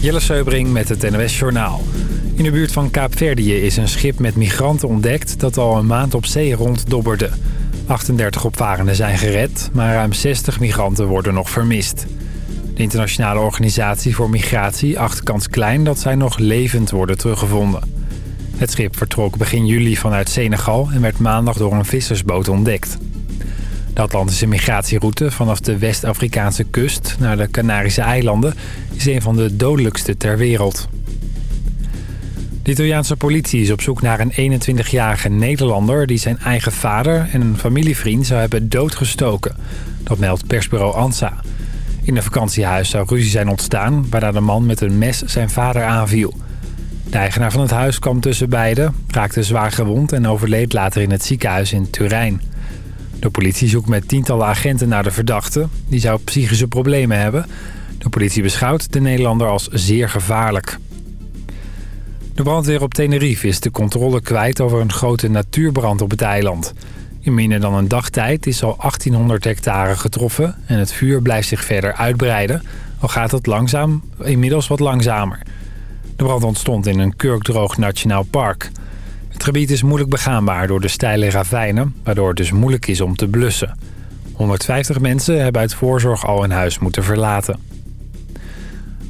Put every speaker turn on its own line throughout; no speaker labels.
Jelle Seubring met het NOS Journaal. In de buurt van Kaapverdië is een schip met migranten ontdekt... dat al een maand op zee ronddobberde. 38 opvarenden zijn gered, maar ruim 60 migranten worden nog vermist. De internationale organisatie voor migratie acht kans klein... dat zij nog levend worden teruggevonden. Het schip vertrok begin juli vanuit Senegal... en werd maandag door een vissersboot ontdekt. De Atlantische migratieroute vanaf de West-Afrikaanse kust naar de Canarische eilanden is een van de dodelijkste ter wereld. De Italiaanse politie is op zoek naar een 21-jarige Nederlander... die zijn eigen vader en een familievriend zou hebben doodgestoken. Dat meldt persbureau ANSA. In een vakantiehuis zou ruzie zijn ontstaan... waarna de man met een mes zijn vader aanviel. De eigenaar van het huis kwam tussen beiden, raakte zwaar gewond... en overleed later in het ziekenhuis in Turijn. De politie zoekt met tientallen agenten naar de verdachte. Die zou psychische problemen hebben. De politie beschouwt de Nederlander als zeer gevaarlijk. De brandweer op Tenerife is de controle kwijt over een grote natuurbrand op het eiland. In minder dan een dagtijd is al 1800 hectare getroffen... en het vuur blijft zich verder uitbreiden, al gaat het langzaam, inmiddels wat langzamer. De brand ontstond in een kurkdroog nationaal park... Het gebied is moeilijk begaanbaar door de steile ravijnen... waardoor het dus moeilijk is om te blussen. 150 mensen hebben uit voorzorg al hun huis moeten verlaten.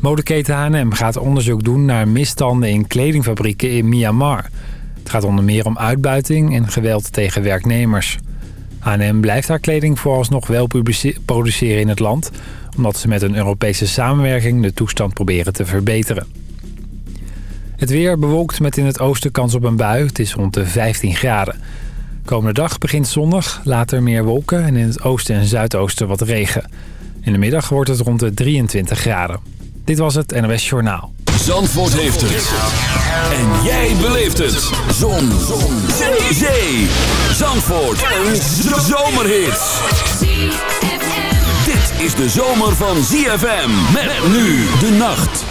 Modeketen H&M gaat onderzoek doen naar misstanden in kledingfabrieken in Myanmar. Het gaat onder meer om uitbuiting en geweld tegen werknemers. H&M blijft haar kleding vooralsnog wel produceren in het land... omdat ze met een Europese samenwerking de toestand proberen te verbeteren. Het weer bewolkt met in het oosten kans op een bui. Het is rond de 15 graden. Komende dag begint zonnig, later meer wolken en in het oosten en zuidoosten wat regen. In de middag wordt het rond de 23 graden. Dit was het NOS Journaal.
Zandvoort heeft het. En jij beleeft het. Zon. Zon. Zee. Zee. Zandvoort. Een zomerhit. Dit is de zomer van ZFM. Met nu de nacht.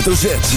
Hoofdletter Z.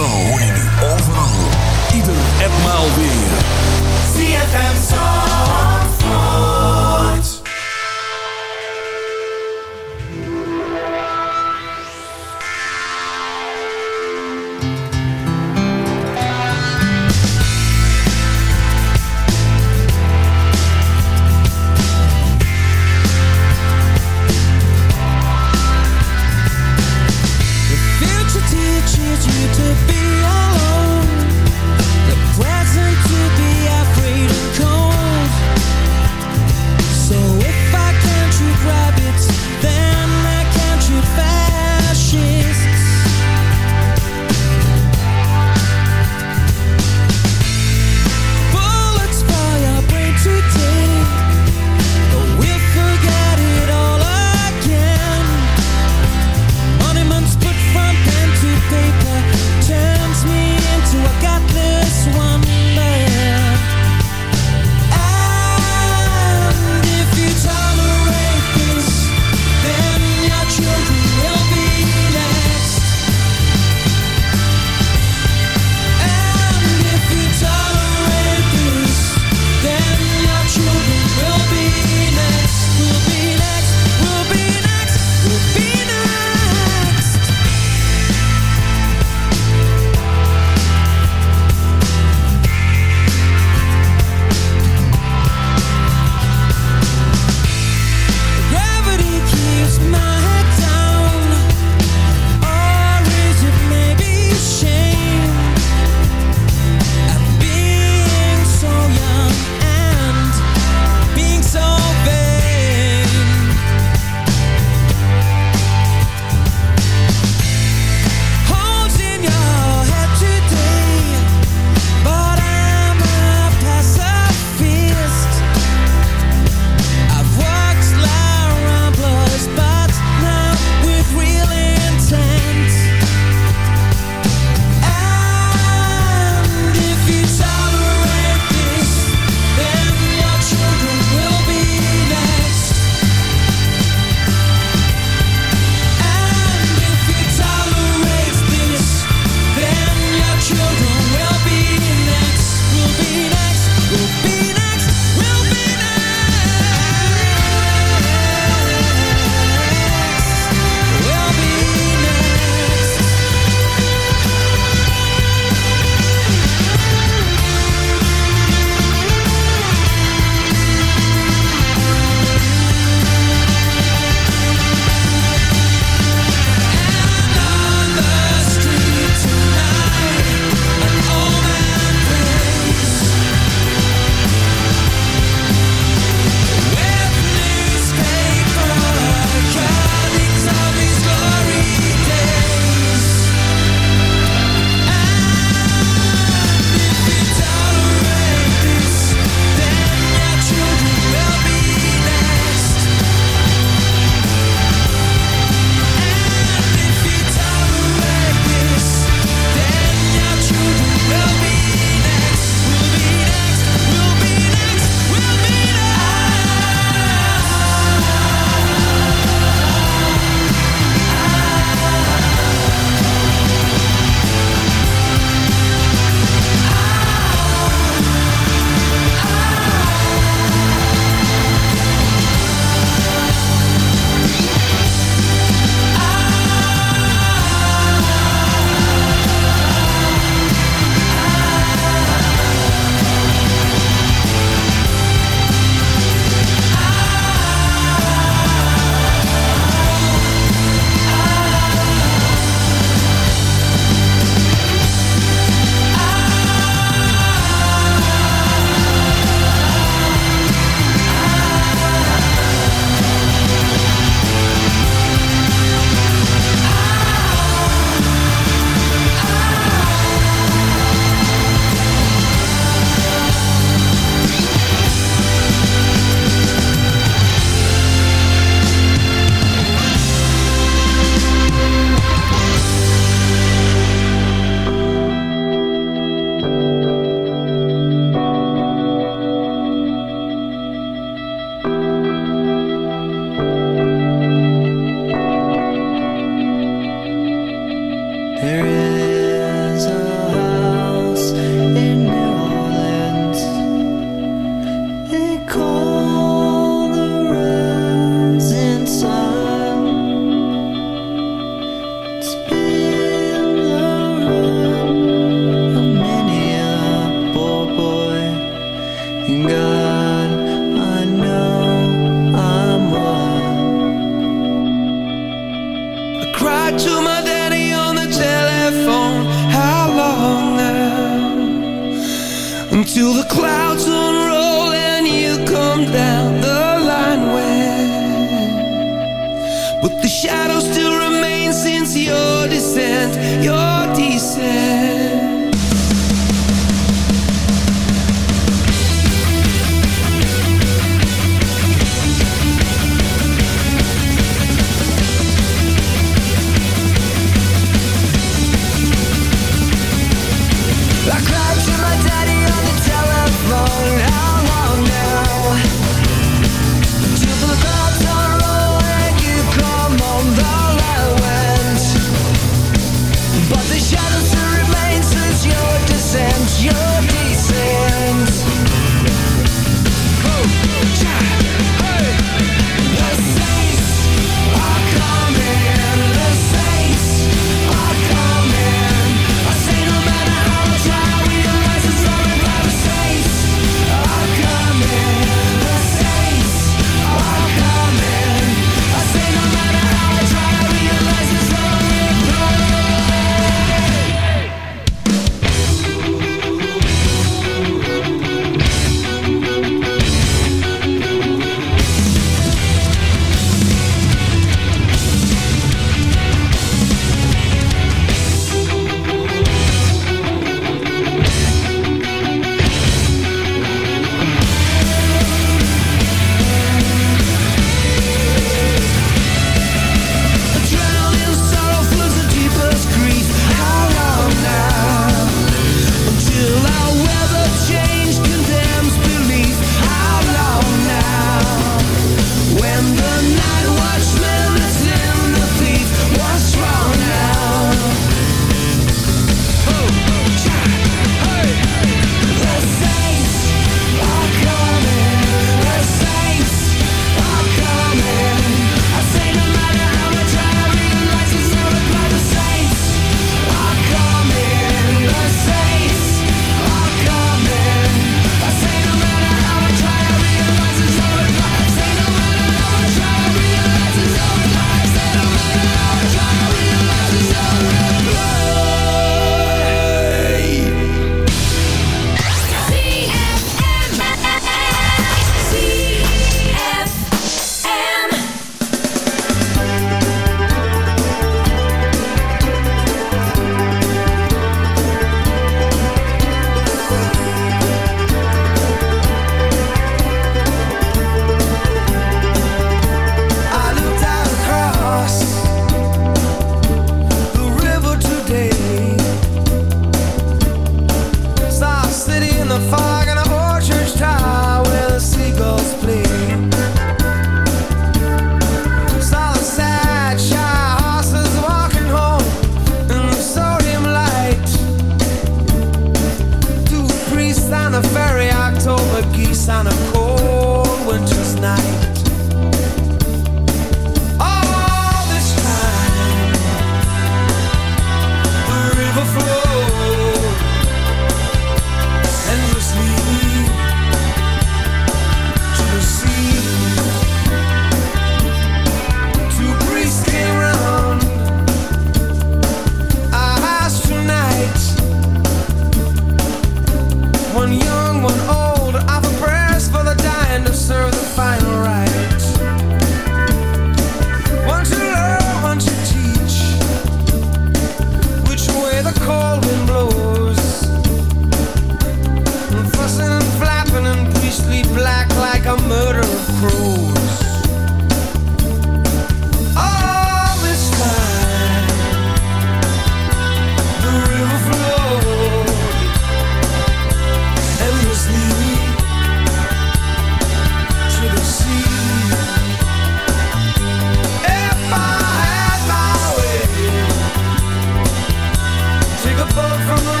from the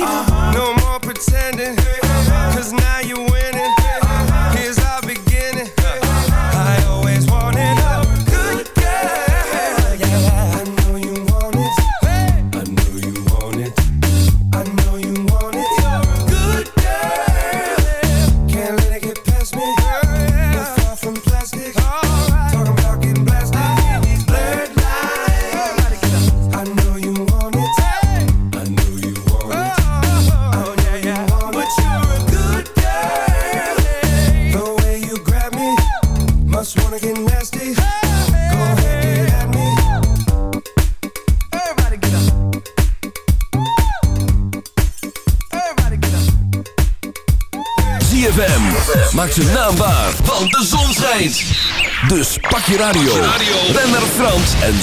later. Uh.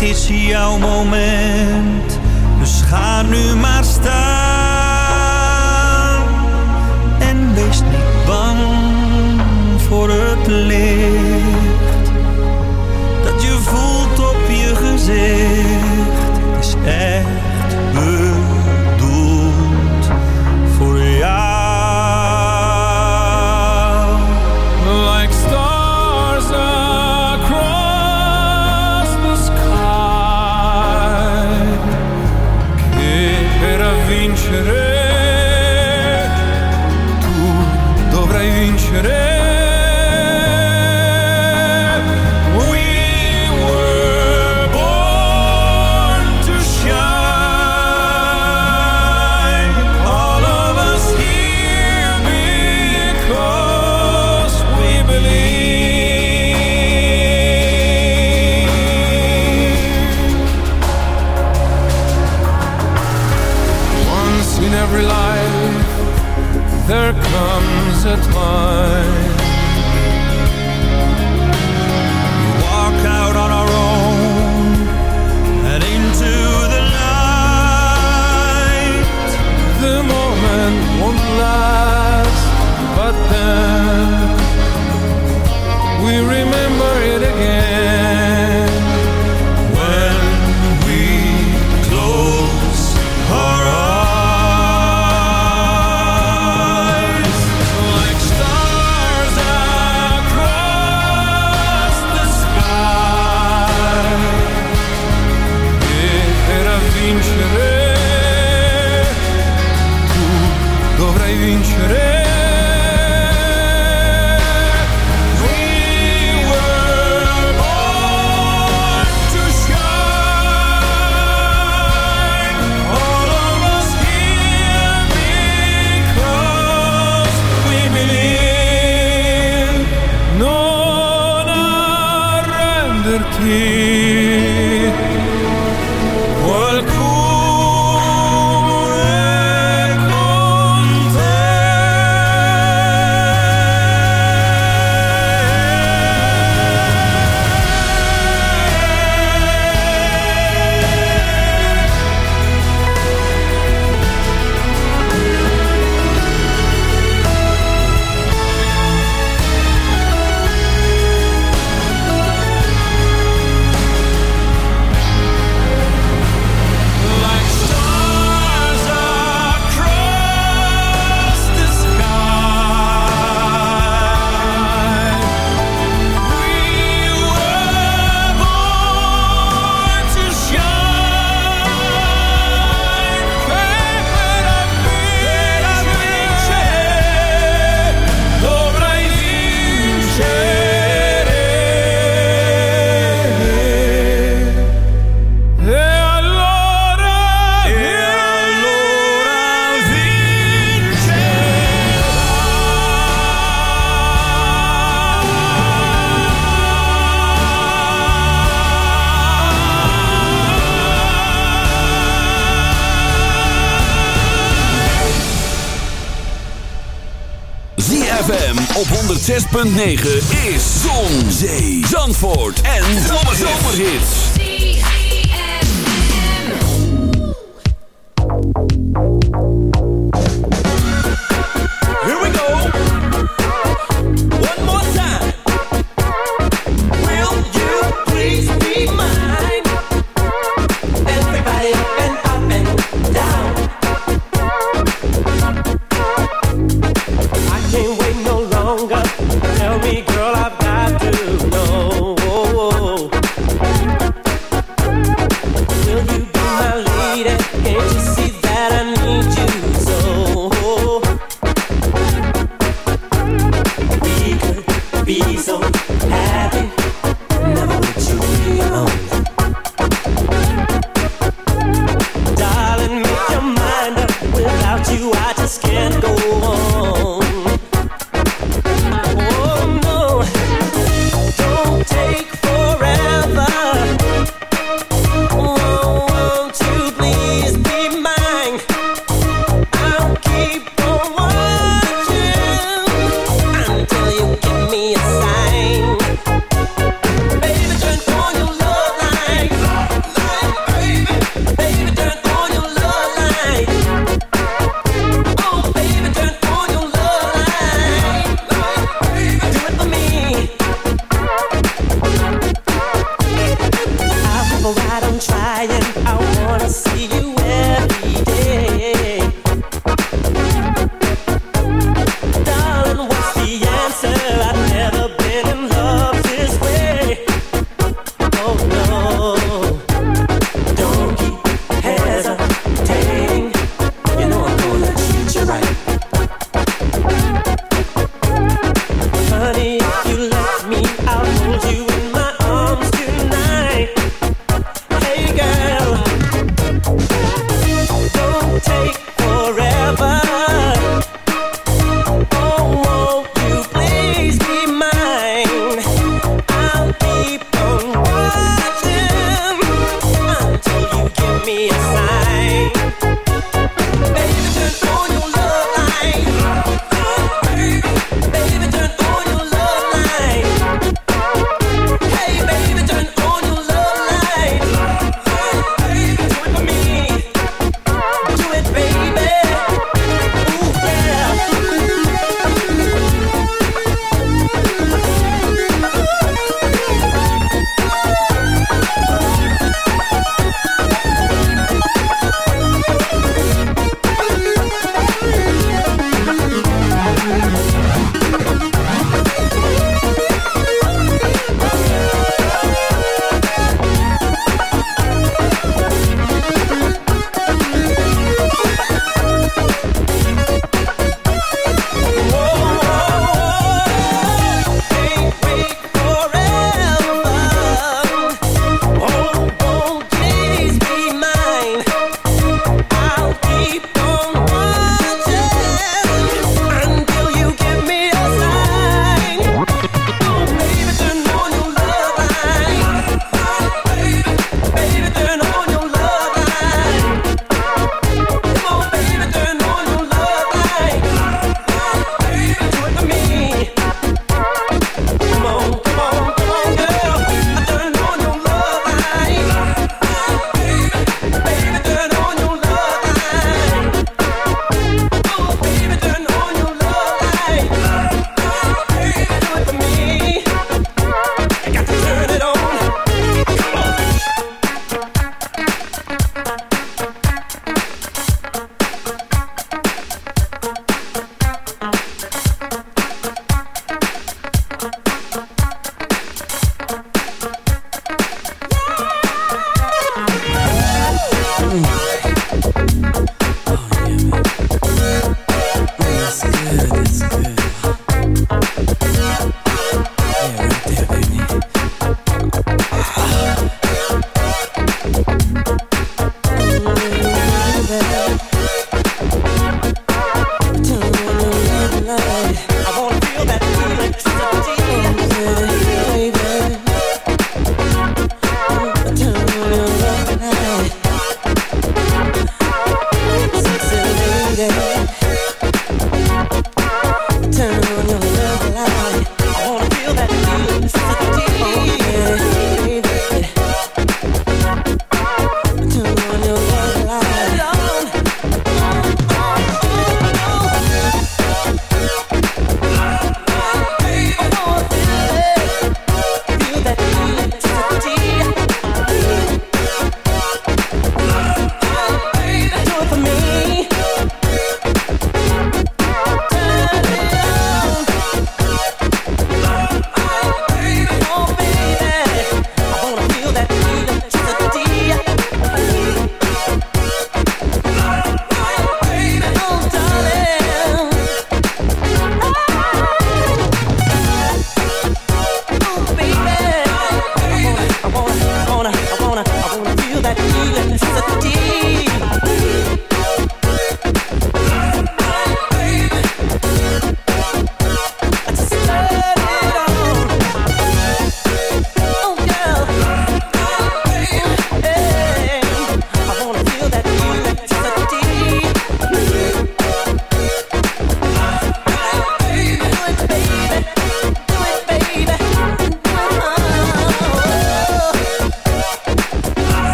het is jouw moment. Dus ga nu maar. .9 is... you, I
just can't